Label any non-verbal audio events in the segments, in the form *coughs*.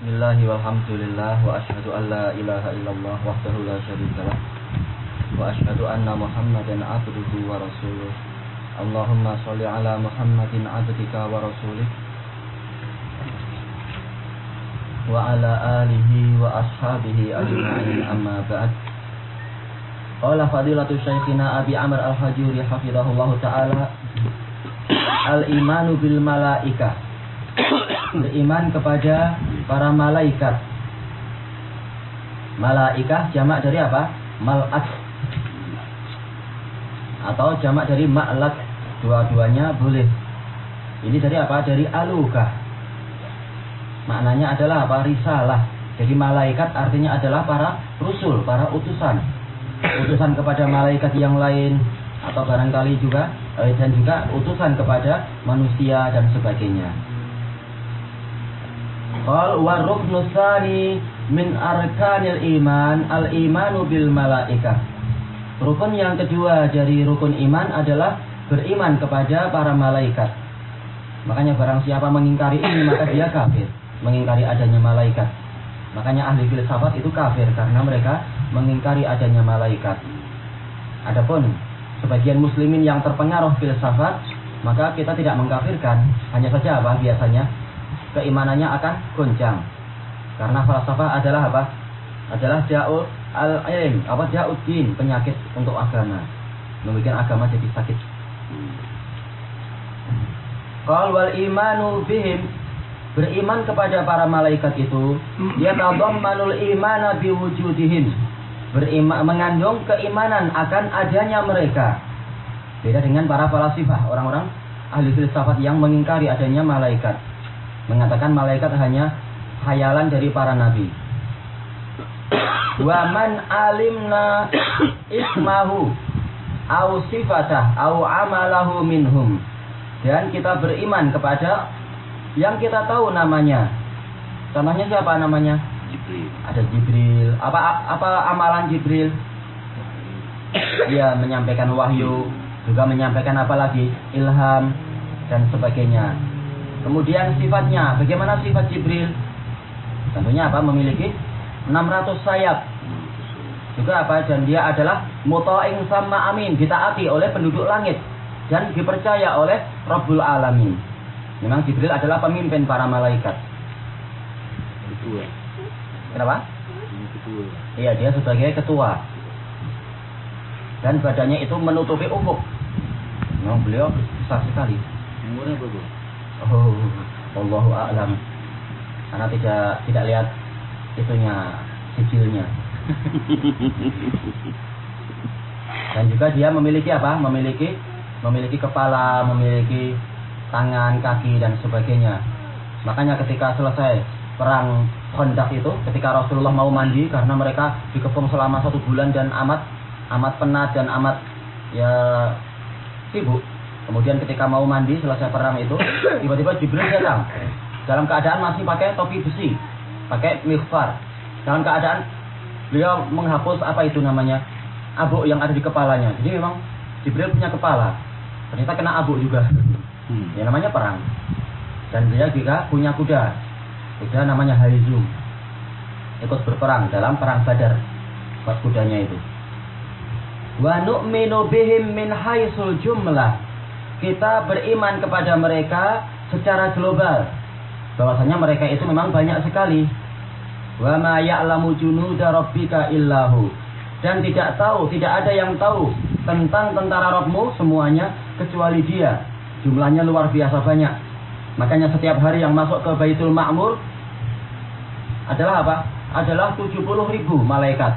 Bismillah walhamdulillah wa ashhadu an la ilaha illallah wahdahu la syarika lah wa ashhadu anna Muhammadan abduhu wa rasuluh. Allahumma shalli ala Muhammadin abdika wa rasulih wa ala alihi wa ashabihi ajma'in amma ba'd. Qala fadilatu syaikhina Abi Amr Al-Hajuri hafizahullah taala Al-imanu bil malaikah beriman kepada para malaikat. Malaikah jamak dari apa? Malak. Atau jamak dari ma'lak. Dua-duanya boleh. Ini dari apa? Dari alukah. Maknanya adalah apa? Risalah. Jadi malaikat artinya adalah para rusul, para utusan. Utusan kepada malaikat yang lain atau barangkali juga eh, dan juga utusan kepada manusia dan sebagainya. Qal wa ruknu tsani min arkanil iman al imanu bil malaikah. Rukun yang kedua dari rukun iman adalah beriman kepada para malaikat. Makanya barang siapa mengingkari ini maka dia kafir, mengingkari adanya malaikat. Makanya ahli filsafat itu kafir karena mereka mengingkari adanya malaikat. Adapun sebagian muslimin yang terpengaruh filsafat, maka kita tidak mengkafirkan. Hanya saja apa biasanya keimanannya akan goncang. Karena falsafah adalah apa? Adalah jauh al-ilm, apa din, penyakit untuk agama. Membuat agama jadi sakit. Qal wal imanu bihim beriman kepada para malaikat itu dia manul imana biwujudihim beriman mengandung keimanan akan adanya mereka beda dengan para falasifah orang-orang ahli filsafat yang mengingkari adanya malaikat mengatakan malaikat hanya hayalan dari para nabi. Wa man alimna ismahu au sifatah au amalahu minhum. Dan kita beriman kepada yang kita tahu namanya. Contohnya siapa namanya? Jibril. Ada Jibril. Apa apa amalan Jibril? Dia menyampaikan wahyu, juga menyampaikan apa lagi? Ilham dan sebagainya. Kemudian sifatnya, bagaimana sifat Jibril? Tentunya apa? Memiliki 600 sayap. Juga apa? Dan dia adalah muta'ing sama amin, ditaati oleh penduduk langit dan dipercaya oleh Rabbul Alamin. Memang Jibril adalah pemimpin para malaikat. Ketua. Kenapa? Ketua. Iya, dia sebagai ketua. Dan badannya itu menutupi ufuk. Memang beliau besar sekali. Umurnya berapa? Oh, Allahu a'lam. Karena tidak tidak lihat itunya sijilnya. *laughs* Dan juga dia memiliki apa? Memiliki memiliki kepala, memiliki tangan, kaki dan sebagainya. Makanya ketika selesai perang Khandaq itu, ketika Rasulullah mau mandi karena mereka dikepung selama satu bulan dan amat amat penat dan amat ya sibuk Kemudian ketika mau mandi selesai perang itu, tiba-tiba Jibril datang. Dalam keadaan masih pakai topi besi, pakai mighfar. Dalam keadaan beliau menghapus apa itu namanya? Abu yang ada di kepalanya. Jadi memang Jibril punya kepala. Ternyata kena abu juga. Hmm. Ya namanya perang. Dan dia juga punya kuda. Kuda namanya Haizum. Ikut berperang dalam perang Badar. Buat kudanya itu. Wa nu'minu bihim min haisul jumlah kita beriman kepada mereka secara global. Bahwasanya mereka itu memang banyak sekali. Wa ma ya'lamu junuda rabbika illahu. Dan tidak tahu, tidak ada yang tahu tentang tentara Rabbmu semuanya kecuali dia. Jumlahnya luar biasa banyak. Makanya setiap hari yang masuk ke Baitul Ma'mur adalah apa? Adalah 70 ribu malaikat.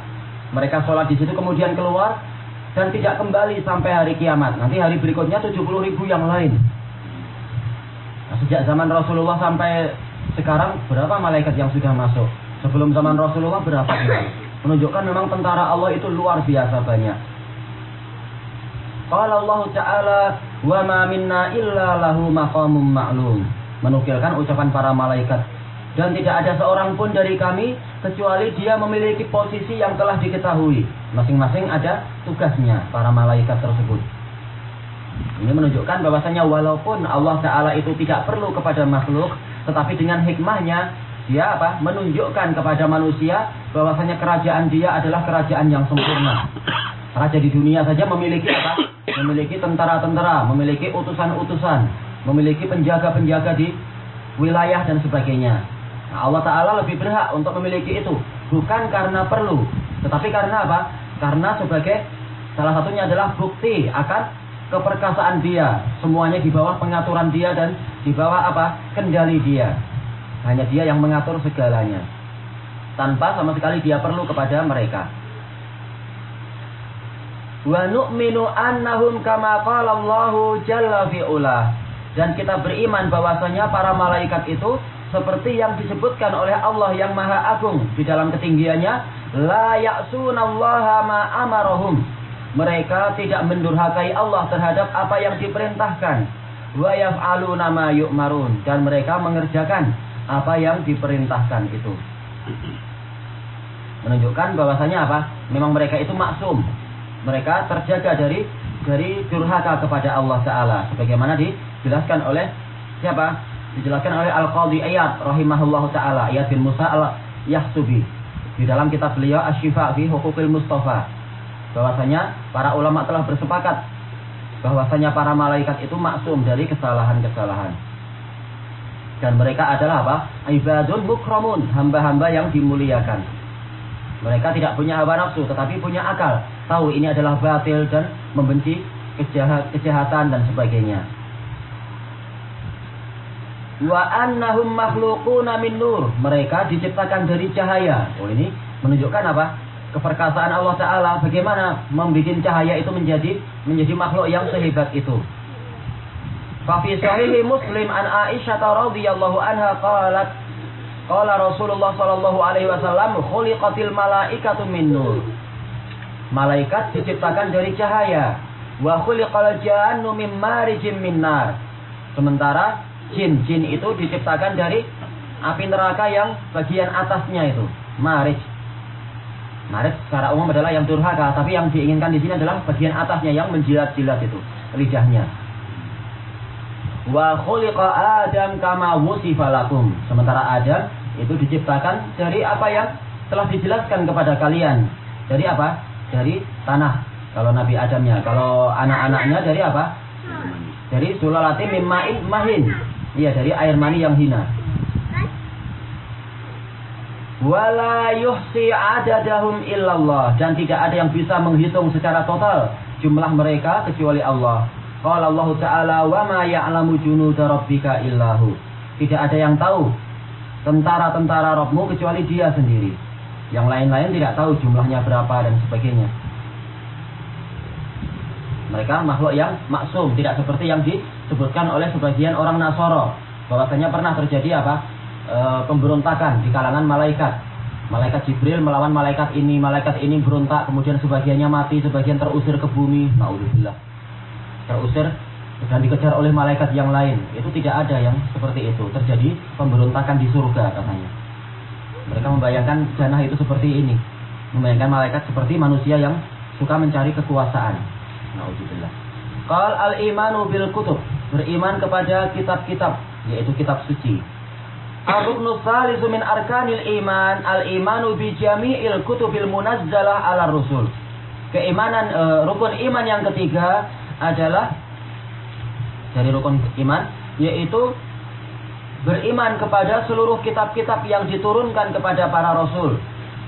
Mereka sholat di situ kemudian keluar dan tidak kembali sampai hari kiamat. Nanti hari berikutnya 70 ribu yang lain. Nah, sejak zaman Rasulullah sampai sekarang berapa malaikat yang sudah masuk? Sebelum zaman Rasulullah berapa? Menunjukkan memang tentara Allah itu luar biasa banyak. Qala Allah Ta'ala wa ma minna illa lahu maqamum ma'lum. Menukilkan ucapan para malaikat dan tidak ada seorang pun dari kami kecuali dia memiliki posisi yang telah diketahui. Masing-masing ada tugasnya para malaikat tersebut. Ini menunjukkan bahwasanya walaupun Allah Ta'ala itu tidak perlu kepada makhluk, tetapi dengan hikmahnya Dia apa? Menunjukkan kepada manusia bahwasanya kerajaan dia adalah kerajaan yang sempurna. Raja di dunia saja memiliki apa? Memiliki tentara-tentara, memiliki utusan-utusan, memiliki penjaga-penjaga di wilayah dan sebagainya. Allah Ta'ala lebih berhak untuk memiliki itu. Bukan karena perlu. Tetapi karena apa? Karena sebagai salah satunya adalah bukti akan keperkasaan dia. Semuanya di bawah pengaturan dia dan di bawah apa? Kendali dia. Hanya dia yang mengatur segalanya. Tanpa sama sekali dia perlu kepada mereka. Wa nu'minu annahum kama qala Allahu jalla fi'ula. Dan kita beriman bahwasanya para malaikat itu seperti yang disebutkan oleh Allah yang Maha Agung di dalam ketinggiannya, la ya'sunallaha ma amarahum. Mereka tidak mendurhakai Allah terhadap apa yang diperintahkan. Wa yaf'aluna ma yu'marun dan mereka mengerjakan apa yang diperintahkan itu. Menunjukkan bahwasanya apa? Memang mereka itu maksum, mereka terjaga dari dari durhaka kepada Allah Taala sebagaimana dijelaskan oleh siapa? Dijelaskan oleh Al-Qadhi Ayat rahimahullahu taala Ayat bin Musa al-Yahsubi di dalam kitab beliau Asy-Syifa fi Huquqil Mustafa bahwasanya para ulama telah bersepakat bahwasanya para malaikat itu maksum dari kesalahan-kesalahan. Dan mereka adalah apa? Ibadun mukramun, hamba-hamba yang dimuliakan. Mereka tidak punya hawa nafsu, tetapi punya akal tahu ini adalah batil dan membenci kejahat, kejahatan dan sebagainya. Wa annahum makhluquna min nur. Mereka diciptakan dari cahaya. Oh ini menunjukkan apa? Keperkasaan Allah Taala bagaimana membuat cahaya itu menjadi menjadi makhluk yang sehebat itu. Fa fi sahihi Muslim an Aisyah radhiyallahu anha qalat qala Rasulullah sallallahu alaihi wasallam khuliqatil malaikatu min nur. Malaikat diciptakan dari cahaya. Wa khuliqal jannu mim marijim min nar. Sementara jin, jin itu diciptakan dari api neraka yang bagian atasnya itu, marij. Marij secara umum adalah yang durhaka, tapi yang diinginkan di sini adalah bagian atasnya yang menjilat-jilat itu, lidahnya. Wa khuliqa Adam kama wusifa lakum. Sementara Adam itu diciptakan dari apa yang telah dijelaskan kepada kalian. Dari apa? dari tanah. Kalau Nabi Adamnya, kalau anak-anaknya dari apa? Dari sulalati mimma'in mahin. Iya, dari air mani yang hina. Wala yuhsi adadahum illallah. Dan tidak ada yang bisa menghitung secara total jumlah mereka kecuali Allah. Qala Allah Ta'ala wa ma ya'lamu junuda rabbika illahu. Tidak ada yang tahu tentara-tentara Rabbmu kecuali dia sendiri. Yang lain-lain tidak tahu jumlahnya berapa dan sebagainya. Mereka makhluk yang maksum, tidak seperti yang disebutkan oleh sebagian orang Nasoro. Bahwasanya pernah terjadi apa? E, pemberontakan di kalangan malaikat. Malaikat Jibril melawan malaikat ini, malaikat ini berontak, kemudian sebagiannya mati, sebagian terusir ke bumi. Nauzubillah. Terusir dan dikejar oleh malaikat yang lain. Itu tidak ada yang seperti itu. Terjadi pemberontakan di surga katanya. Mereka membayangkan jannah itu seperti ini. Membayangkan malaikat seperti manusia yang suka mencari kekuasaan. Nauzubillah. Qal al-imanu bil kutub. Beriman kepada kitab-kitab, yaitu kitab suci. Ar-ruknu min arkanil iman al-imanu bi jami'il kutubil munazzalah ala rusul. Keimanan e, rukun iman yang ketiga adalah dari rukun iman yaitu beriman kepada seluruh kitab-kitab yang diturunkan kepada para rasul.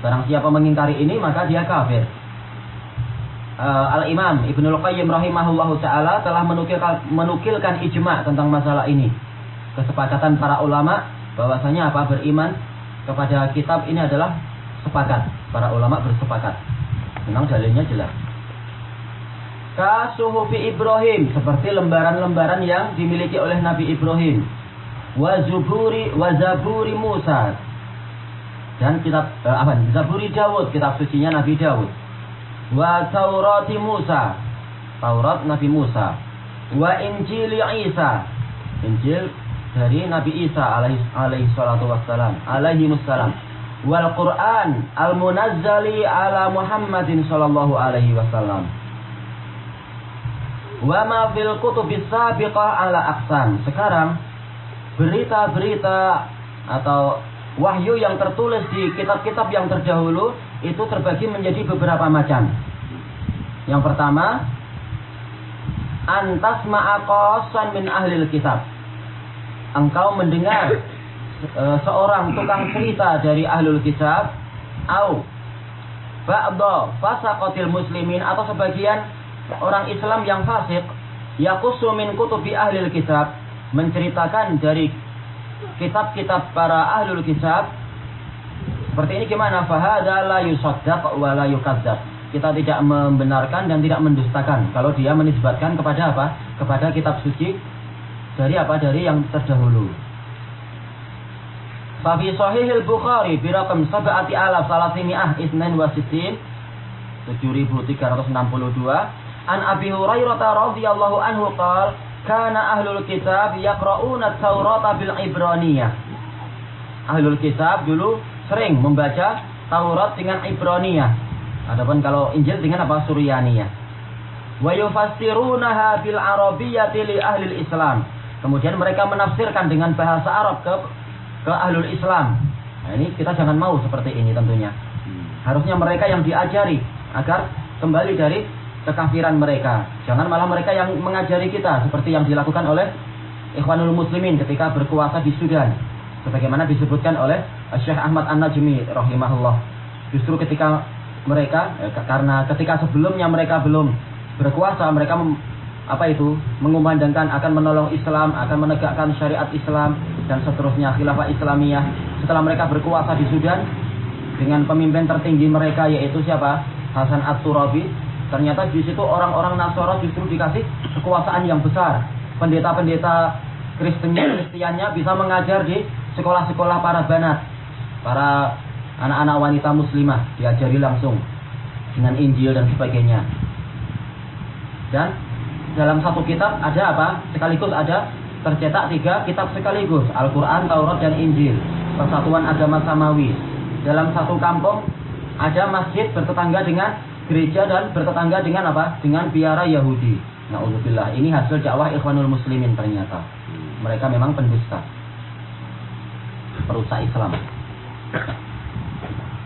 Barang siapa mengingkari ini maka dia kafir. Uh, Al-Imam Ibnul Qayyim rahimahullahu taala telah menukilkan menukilkan ijma tentang masalah ini. Kesepakatan para ulama bahwasanya apa beriman kepada kitab ini adalah sepakat. Para ulama bersepakat. Memang dalilnya jelas. Kasuhufi Ibrahim seperti lembaran-lembaran yang dimiliki oleh Nabi Ibrahim wa zuburi wa zaburi Musa dan kitab eh, apa Zaburi Dawud kitab sucinya Nabi Dawud wa Taurati Musa. Taurat Nabi Musa. Wa Injil Isa. Injil dari Nabi Isa alaihi, alaihi salatu wassalam alaihi wassalam wal Quran al munazzali ala Muhammadin sallallahu alaihi wasallam wa ma fil kutubis sabiqah ala aqsam. Sekarang berita-berita atau wahyu yang tertulis di kitab-kitab yang terdahulu itu terbagi menjadi beberapa macam. Yang pertama, antas ma'aqasan min ahlil kitab. Engkau mendengar e, seorang tukang cerita dari ahlul kitab au ba'da fasaqatil muslimin atau sebagian orang Islam yang fasik yaqusu min kutubi ahlil kitab menceritakan dari kitab-kitab para ahlul kitab seperti ini gimana? Fahada la yusaddaq wa la kita tidak membenarkan dan tidak mendustakan. Kalau dia menisbatkan kepada apa? Kepada kitab suci dari apa? Dari yang terdahulu. Fafi sahih al-Bukhari isnan wa sitin 7362 An Abi Hurairah radhiyallahu anhu qala kana ahlul kitab yaqra'una Taurat bil Ibraniyah. Ahlul kitab dulu sering membaca Taurat dengan Ibraniyah. Adapun kalau Injil dengan apa? Suryaniyah. Wa yufassirunaha bil Arabiyyati li ahli Islam. Kemudian mereka menafsirkan dengan bahasa Arab ke ke ahlul Islam. Nah, ini kita jangan mau seperti ini tentunya. Harusnya mereka yang diajari agar kembali dari kekafiran mereka. Jangan malah mereka yang mengajari kita seperti yang dilakukan oleh Ikhwanul Muslimin ketika berkuasa di Sudan. Sebagaimana disebutkan oleh Syekh Ahmad An-Najmi rahimahullah. Justru ketika mereka eh, karena ketika sebelumnya mereka belum berkuasa, mereka apa itu mengumandangkan akan menolong Islam, akan menegakkan syariat Islam dan seterusnya khilafah Islamiyah. Setelah mereka berkuasa di Sudan dengan pemimpin tertinggi mereka yaitu siapa? Hasan At-Turabi Ternyata di situ orang-orang Nasoro justru dikasih kekuasaan yang besar. Pendeta-pendeta Kristennya, Kristiannya bisa mengajar di sekolah-sekolah para banat, para anak-anak wanita muslimah diajari langsung dengan Injil dan sebagainya. Dan dalam satu kitab ada apa? Sekaligus ada tercetak tiga kitab sekaligus, Al-Quran, Taurat, dan Injil. Persatuan Agama Samawi. Dalam satu kampung ada masjid bertetangga dengan gereja dan bertetangga dengan apa? Dengan biara Yahudi. Nauzubillah. Ini hasil dakwah Ikhwanul Muslimin ternyata. Mereka memang pendusta. Perusak Islam.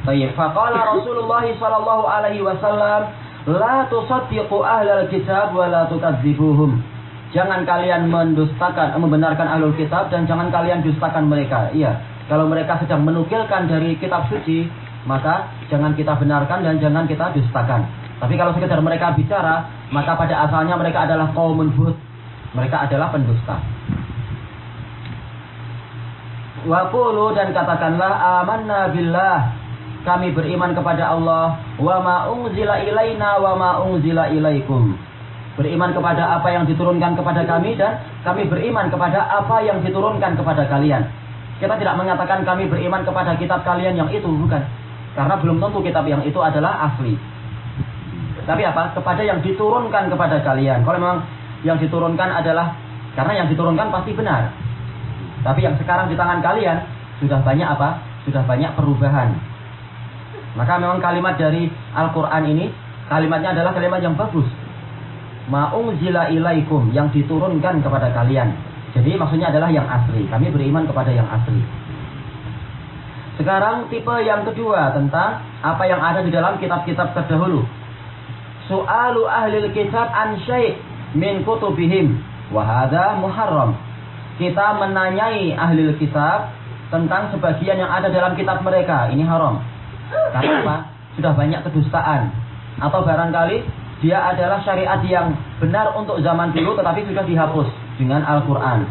Baik, faqala Rasulullah sallallahu alaihi wasallam, "La tusaddiqu ahlal kitab wa la tukadzibuhum." Jangan kalian mendustakan, membenarkan ahlul kitab dan jangan kalian dustakan mereka. Iya, kalau mereka sedang menukilkan dari kitab suci, maka jangan kita benarkan dan jangan kita dustakan. Tapi kalau sekedar mereka bicara, maka pada asalnya mereka adalah kaum buhut. Mereka adalah pendusta. Wakulu dan katakanlah amanna billah. Kami beriman kepada Allah. Wa ma unzila ilaina wa ma unzila ilaikum. Beriman kepada apa yang diturunkan kepada kami dan kami beriman kepada apa yang diturunkan kepada kalian. Kita tidak mengatakan kami beriman kepada kitab kalian yang itu, bukan. Karena belum tentu kitab yang itu adalah asli. Tapi apa? Kepada yang diturunkan kepada kalian. Kalau memang yang diturunkan adalah karena yang diturunkan pasti benar. Tapi yang sekarang di tangan kalian sudah banyak apa? Sudah banyak perubahan. Maka memang kalimat dari Al-Quran ini kalimatnya adalah kalimat yang bagus. Ma'ung zila ilaikum yang diturunkan kepada kalian. Jadi maksudnya adalah yang asli. Kami beriman kepada yang asli. Sekarang tipe yang kedua tentang apa yang ada di dalam kitab-kitab terdahulu. Soalu ahli kitab an syai' min kutubihim wahada muharram. Kita menanyai ahli kitab tentang sebagian yang ada dalam kitab mereka. Ini haram. Karena apa? Sudah banyak kedustaan. Atau barangkali dia adalah syariat yang benar untuk zaman dulu tetapi sudah dihapus dengan Al-Quran.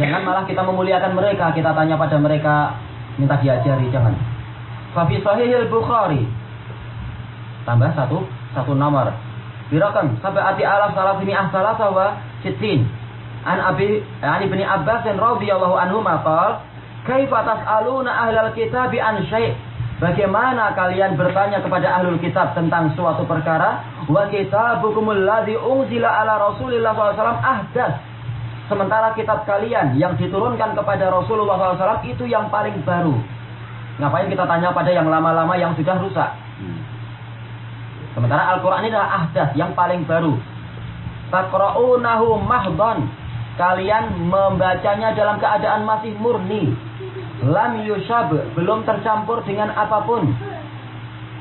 Jangan malah kita memuliakan mereka, kita tanya pada mereka, minta diajari jangan. Fafi Sahih Bukhari tambah satu satu nomor. Birakan sampai ati alaf salah sini ah salah sawa sitin. An Abi An Ibni Abbas radhiyallahu anhu maqal Kaifa tas'aluna ahlal kitab an syai' Bagaimana kalian bertanya kepada ahlul kitab tentang suatu perkara? Wa kitabukumul ladzi unzila ala Rasulillah SAW ahdas Sementara kitab kalian yang diturunkan kepada Rasulullah SAW itu yang paling baru. Ngapain kita tanya pada yang lama-lama yang sudah rusak? Sementara Al-Quran ini adalah ahdas yang paling baru. Takra'unahu mahdon. Kalian membacanya dalam keadaan masih murni. lam yushab belum tercampur dengan apa pun.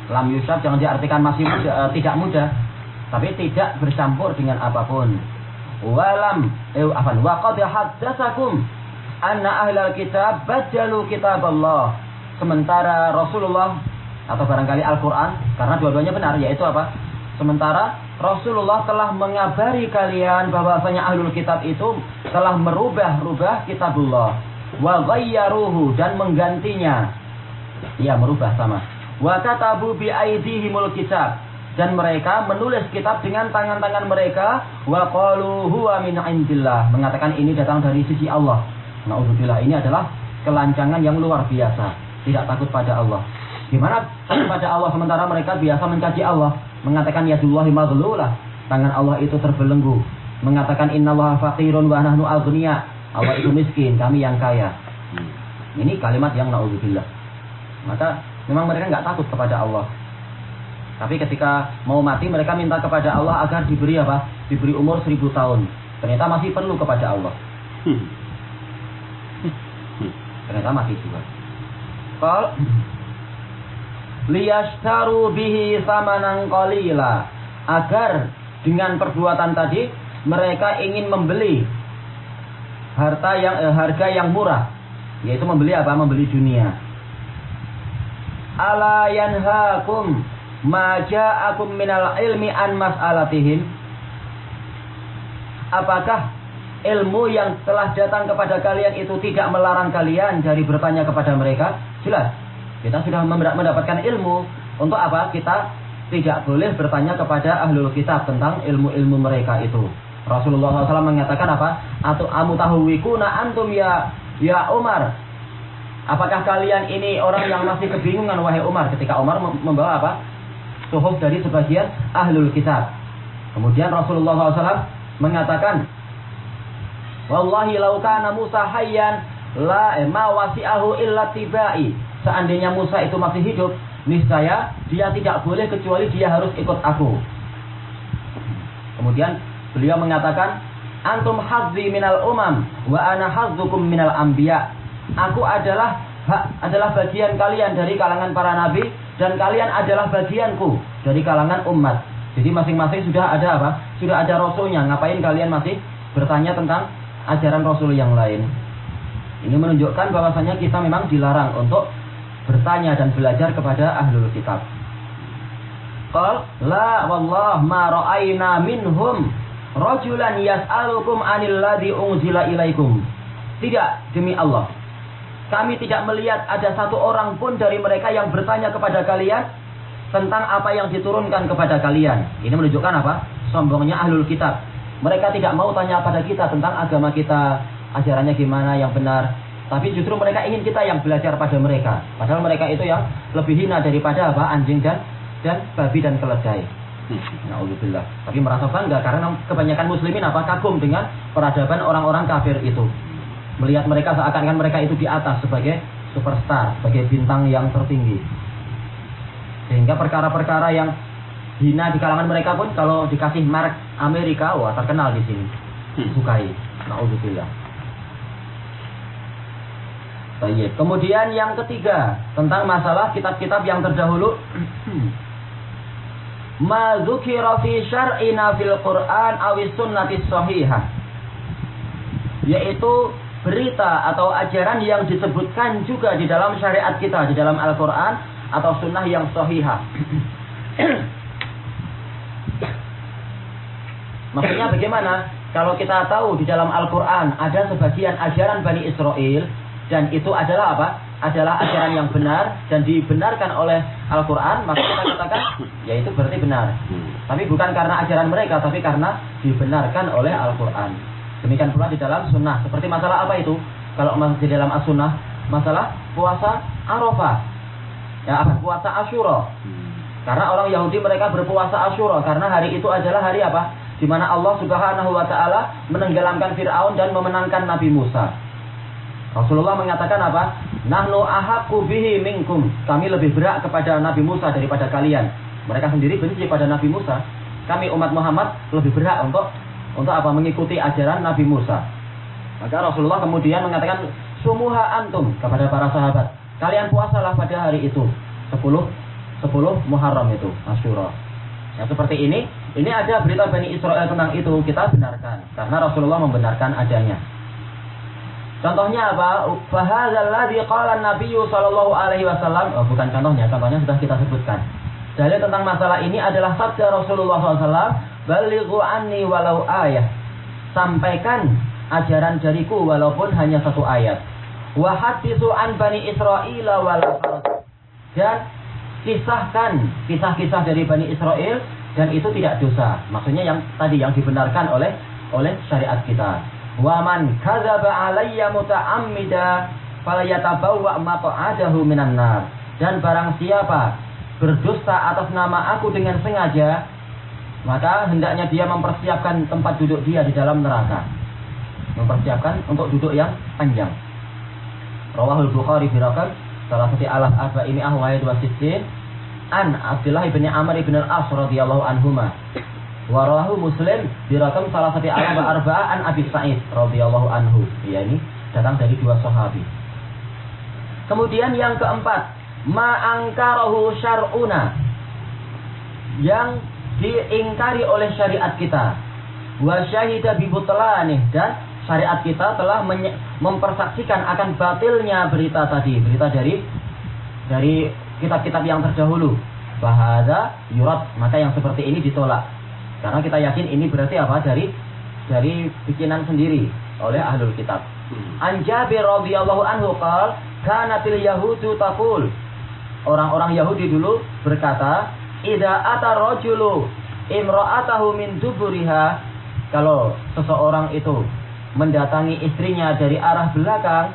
Lam yushab jangan diartikan masih muda, eh, tidak muda, tapi tidak bercampur dengan apa pun. Walam eh apa wa qad haddatsakum anna ahlal kitab badalu kitab Allah. Sementara Rasulullah atau barangkali Al-Qur'an karena dua-duanya benar yaitu apa? Sementara Rasulullah telah mengabari kalian bahwasanya ahlul kitab itu telah merubah-rubah kitabullah wa ghayyaruhu dan menggantinya. Ya, merubah sama. Wa katabu bi kitab dan mereka menulis kitab dengan tangan-tangan mereka wa huwa mengatakan ini datang dari sisi Allah. Nauzubillah ini adalah kelancangan yang luar biasa. Tidak takut pada Allah. Gimana *clears throat* takut pada Allah sementara mereka biasa mencaci Allah, mengatakan yadullahi maghlulah, tangan Allah itu terbelenggu, mengatakan innallaha faqirun wa nahnu aghnia, Allah itu miskin, kami yang kaya. Ini kalimat yang naudzubillah. Maka memang mereka nggak takut kepada Allah. Tapi ketika mau mati mereka minta kepada Allah agar diberi apa? Diberi umur seribu tahun. Ternyata masih perlu kepada Allah. Ternyata masih juga. Qal liyashtaru bihi samanan qalila agar dengan perbuatan tadi mereka ingin membeli harta yang eh, harga yang murah yaitu membeli apa membeli dunia ala yanhaakum ma minal ilmi an mas'alatihim. Apakah ilmu yang telah datang kepada kalian itu tidak melarang kalian dari bertanya kepada mereka? Jelas. Kita sudah mendapatkan ilmu. Untuk apa? Kita tidak boleh bertanya kepada ahlul kitab tentang ilmu-ilmu mereka itu. Rasulullah SAW mengatakan apa? Atau amu wikuna antum ya ya Umar. Apakah kalian ini orang yang masih kebingungan wahai Umar? Ketika Umar membawa apa suhuf dari sebagian ahlul kitab. Kemudian Rasulullah SAW mengatakan, Wallahi laukana Musa hayyan la ma wasi'ahu illa tibai. Seandainya Musa itu masih hidup, niscaya dia tidak boleh kecuali dia harus ikut aku. Kemudian beliau mengatakan, Antum hadzi minal umam wa ana hadzukum minal anbiya. Aku adalah hak adalah bagian kalian dari kalangan para nabi dan kalian adalah bagianku dari kalangan umat. Jadi masing-masing sudah ada apa? Sudah ada rasulnya. Ngapain kalian masih bertanya tentang ajaran rasul yang lain? Ini menunjukkan bahwasanya kita memang dilarang untuk bertanya dan belajar kepada ahlul kitab. Qal la wallah ma minhum rajulan yas'alukum anil ladzi unzila. Tidak, demi Allah kami tidak melihat ada satu orang pun dari mereka yang bertanya kepada kalian tentang apa yang diturunkan kepada kalian. Ini menunjukkan apa? Sombongnya ahlul kitab. Mereka tidak mau tanya pada kita tentang agama kita, ajarannya gimana yang benar. Tapi justru mereka ingin kita yang belajar pada mereka. Padahal mereka itu yang lebih hina daripada apa? Anjing dan dan babi dan keledai. Nauzubillah. Tapi merasa bangga karena kebanyakan muslimin apa kagum dengan peradaban orang-orang kafir itu melihat mereka seakan-akan mereka itu di atas sebagai superstar, sebagai bintang yang tertinggi. Sehingga perkara-perkara yang hina di kalangan mereka pun kalau dikasih merek Amerika, wah terkenal di sini. Hmm. Sukai. Nauzubillah. Baik. Kemudian yang ketiga tentang masalah kitab-kitab yang terdahulu. *clears throat* Ma dzukira fi syar'ina fil Qur'an awis sunnati sahihah. Yaitu berita atau ajaran yang disebutkan juga di dalam syariat kita, di dalam Al-Quran atau sunnah yang sahihah. *coughs* Maksudnya bagaimana? Kalau kita tahu di dalam Al-Quran ada sebagian ajaran Bani Israel dan itu adalah apa? Adalah ajaran yang benar dan dibenarkan oleh Al-Quran, maka kita katakan *coughs* ya itu berarti benar. Hmm. Tapi bukan karena ajaran mereka, tapi karena dibenarkan oleh Al-Quran. Demikian pula di dalam sunnah. Seperti masalah apa itu? Kalau di dalam as-sunnah, masalah puasa Arafah. Ya, apa? Puasa Asyura. Hmm. Karena orang Yahudi mereka berpuasa Asyura karena hari itu adalah hari apa? Di mana Allah Subhanahu wa taala menenggelamkan Firaun dan memenangkan Nabi Musa. Rasulullah mengatakan apa? Nahnu ahaqqu bihi minkum. Kami lebih berat kepada Nabi Musa daripada kalian. Mereka sendiri benci pada Nabi Musa. Kami umat Muhammad lebih berat untuk untuk apa? Mengikuti ajaran Nabi Musa. Maka Rasulullah kemudian mengatakan sumuha antum kepada para sahabat. Kalian puasalah pada hari itu. 10 10 Muharram itu, Asyura. Yang seperti ini, ini ada berita Bani Israel tentang itu, kita benarkan karena Rasulullah membenarkan adanya. Contohnya apa? Fahadzalladzi qala Nabi sallallahu alaihi wasallam. Oh, bukan contohnya, contohnya sudah kita sebutkan. Dalil tentang masalah ini adalah sabda Rasulullah SAW, "Balighu anni walau ayat." Sampaikan ajaran dariku walaupun hanya satu ayat. Wa an Bani Israil walau Dan kisahkan kisah-kisah dari Bani Israel dan itu tidak dosa. Maksudnya yang tadi yang dibenarkan oleh oleh syariat kita. Wa man kadzaba alayya muta'ammida falayatabawwa maq'adahu minan nar. Dan barang siapa berdusta atas nama aku dengan sengaja, maka hendaknya dia mempersiapkan tempat duduk dia di dalam neraka. Mempersiapkan untuk duduk yang panjang. Rawahul Bukhari birakam salah satu alat arba ini ahwai dua sisi an Abdullah ibn Amr ibn al-As radhiyallahu anhuma. Warahu Muslim birakam salah satu alat arba an Abi Sa'id radhiyallahu anhu. Ya ini datang dari dua sahabi. Kemudian yang keempat, ma'angkarahu syar'una yang diingkari oleh syariat kita. Wa syahida nih dan syariat kita telah mempersaksikan akan batilnya berita tadi berita dari dari kitab-kitab yang terdahulu. Bahada yurat maka yang seperti ini ditolak. Karena kita yakin ini berarti apa? Dari dari bikinan sendiri oleh ahlul kitab. Hmm. An Jabir radhiyallahu anhu qala kanatil yahudu taqul. Orang-orang Yahudi dulu berkata, "Idza ata rajulu imra'atahu min duburiha" Kalau seseorang itu mendatangi istrinya dari arah belakang,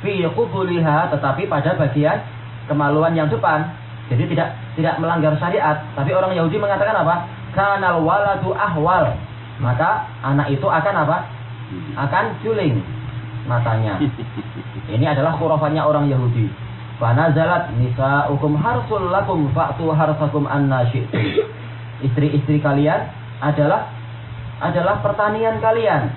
fi qubuliha tetapi pada bagian kemaluan yang depan. Jadi tidak tidak melanggar syariat, tapi orang Yahudi mengatakan apa? Kanal waladu ahwal. Maka anak itu akan apa? Akan juling matanya. *laughs* Ini adalah kurafannya orang Yahudi. Fanazalat nisa'ukum harsul lakum fa'tu harsakum anna Istri-istri kalian adalah adalah pertanian kalian.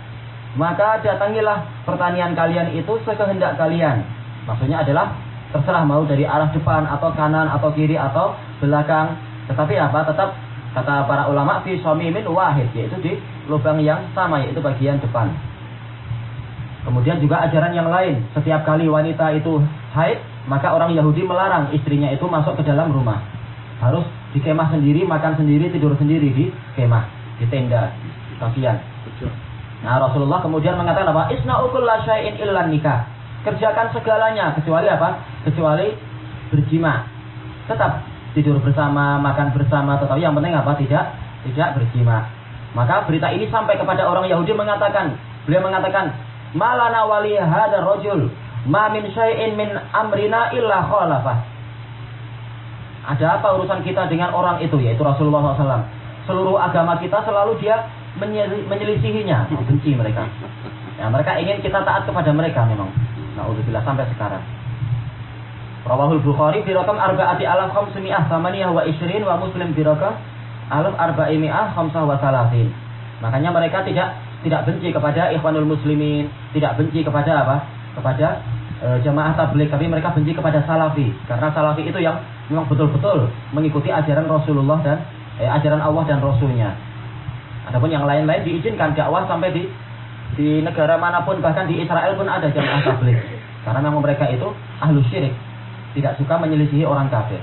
Maka datangilah pertanian kalian itu sekehendak kalian. Maksudnya adalah terserah mau dari arah depan atau kanan atau kiri atau belakang. Tetapi apa? Tetap kata para ulama fi somimin wahid yaitu di lubang yang sama yaitu bagian depan. Kemudian juga ajaran yang lain, setiap kali wanita itu haid, maka orang Yahudi melarang istrinya itu masuk ke dalam rumah. Harus di kemah sendiri, makan sendiri, tidur sendiri di kemah, di tenda, kasihan. Nah Rasulullah kemudian mengatakan apa? Isna ukul syai'in illan nikah. Kerjakan segalanya kecuali apa? Kecuali berjima. Tetap tidur bersama, makan bersama, tetapi yang penting apa? Tidak tidak berjima. Maka berita ini sampai kepada orang Yahudi mengatakan, beliau mengatakan, "Malana wali hada rojul Ma min syai'in min amrina illa khalafah. Ada apa urusan kita dengan orang itu yaitu Rasulullah SAW. Seluruh agama kita selalu dia menyelisihinya, benci mereka. Ya, mereka ingin kita taat kepada mereka memang. Udah sampai sekarang. Rawahul Bukhari fi rakam arba'ati alaf khamsimi'ah samaniyah wa isrin wa Muslim fi rakam alaf arba'imi'ah khamsah wa salatin. Makanya mereka tidak tidak benci kepada ikhwanul muslimin, tidak benci kepada apa? kepada e, jamaah tabligh tapi mereka benci kepada salafi karena salafi itu yang memang betul-betul mengikuti ajaran Rasulullah dan eh, ajaran Allah dan Rasulnya. Adapun yang lain-lain diizinkan dakwah sampai di di negara mana pun bahkan di Israel pun ada jamaah tabligh karena memang mereka itu ahlu syirik tidak suka menyelisihi orang kafir.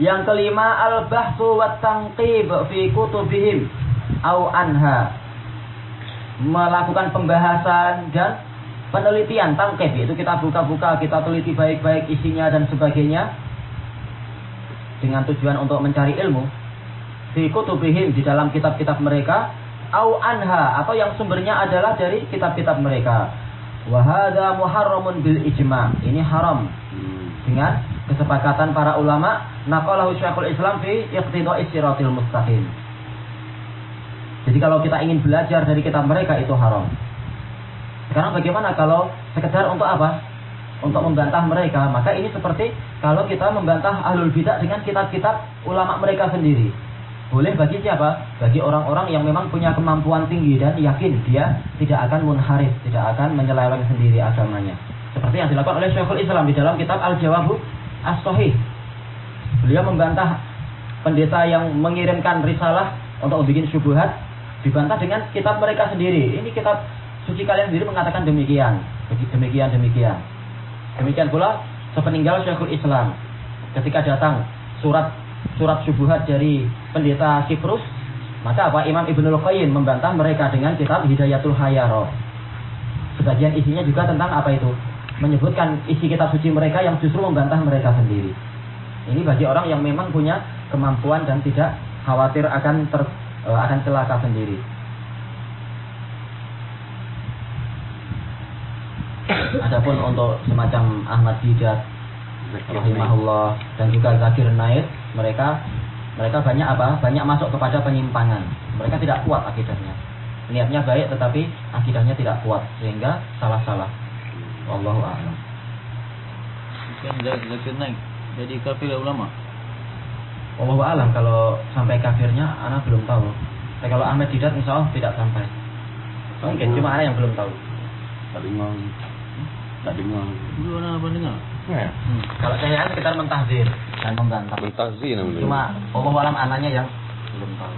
Yang kelima al-bahsu wa tanqib fi kutubihim au anha. Melakukan pembahasan dan penelitian tangkep itu kita buka-buka kita teliti baik-baik isinya dan sebagainya. Dengan tujuan untuk mencari ilmu. Di kutubihim di dalam kitab-kitab mereka. Au anha atau yang sumbernya adalah dari kitab-kitab mereka. Wahada muharramun bil ijma. Ini haram. Dengan kesepakatan para ulama naqalahu Syekhul Islam fi iqtida'is siratil mustaqim. Jadi kalau kita ingin belajar dari kitab mereka itu haram sekarang bagaimana kalau sekedar untuk apa? Untuk membantah mereka. Maka ini seperti kalau kita membantah ahlul bidah dengan kitab-kitab ulama mereka sendiri. boleh bagi siapa? Bagi orang-orang yang memang punya kemampuan tinggi dan yakin dia tidak akan munharif, tidak akan menyeleweng sendiri agamanya. Seperti yang dilakukan oleh Syekhul Islam di dalam kitab Al-Jawabu As-Sahih. Beliau membantah pendeta yang mengirimkan risalah untuk membuat syubhat dibantah dengan kitab mereka sendiri. Ini kitab suci kalian sendiri mengatakan demikian, demikian, demikian. Demikian pula sepeninggal Syekhul Islam ketika datang surat surat syubhat dari pendeta Kiprus, maka apa Imam Ibnul Qayyim membantah mereka dengan kitab Hidayatul Hayaro. Sebagian isinya juga tentang apa itu? Menyebutkan isi kitab suci mereka yang justru membantah mereka sendiri. Ini bagi orang yang memang punya kemampuan dan tidak khawatir akan ter, uh, akan celaka sendiri. Adapun untuk semacam Ahmad Didat rahimahullah dan juga Zakir Naik mereka mereka banyak apa? Banyak masuk kepada penyimpangan. Mereka tidak kuat akidahnya. Niatnya baik tetapi akidahnya tidak kuat sehingga salah-salah. Allahu a'lam. Zakir naik jadi kafir ulama. Allahu a'lam kalau sampai kafirnya anak belum tahu. Tapi kalau Ahmad Didat insya Allah tidak sampai. Mungkin cuma ada yang belum tahu. Tak dengar. Tak dengar. Dulu orang apa dengar? Ya. Hmm. kalau saya kan sekitar mentahzir dan membantah Mentazir namanya. cuma Allah alam anaknya yang belum tahu